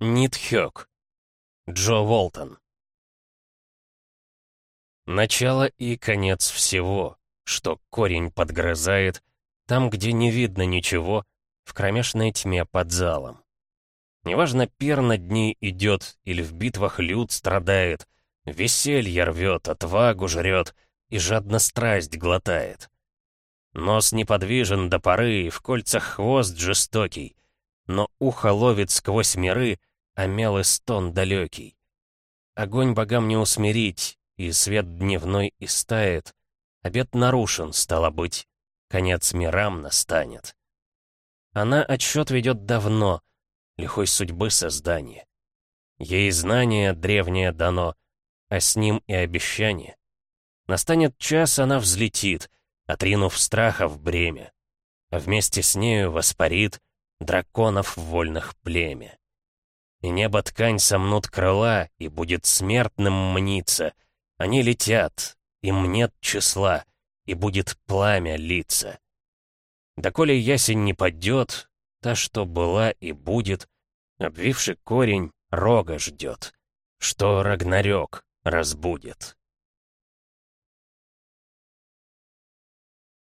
Нитхёк. Джо Волтон. Начало и конец всего, что корень подгрызает, там, где не видно ничего, в кромешной тьме под залом. Неважно, пир над ней идет, или в битвах люд страдает, веселье рвет, отвагу жрет и жадно страсть глотает. Нос неподвижен до поры, в кольцах хвост жестокий, но ухо ловит сквозь миры, а мелый стон далекий. Огонь богам не усмирить, и свет дневной истает. Обед нарушен, стало быть, конец мирам настанет. Она отсчет ведет давно, лихой судьбы создание. Ей знание древнее дано, а с ним и обещание. Настанет час, она взлетит, отринув страха в бремя, а вместе с нею воспарит драконов вольных племя. И небо ткань сомнут крыла, и будет смертным мниться. Они летят, им нет числа, и будет пламя литься. Доколе ясень не падет, та, что была и будет, обвивший корень, рога ждет, что Рагнарёк разбудит.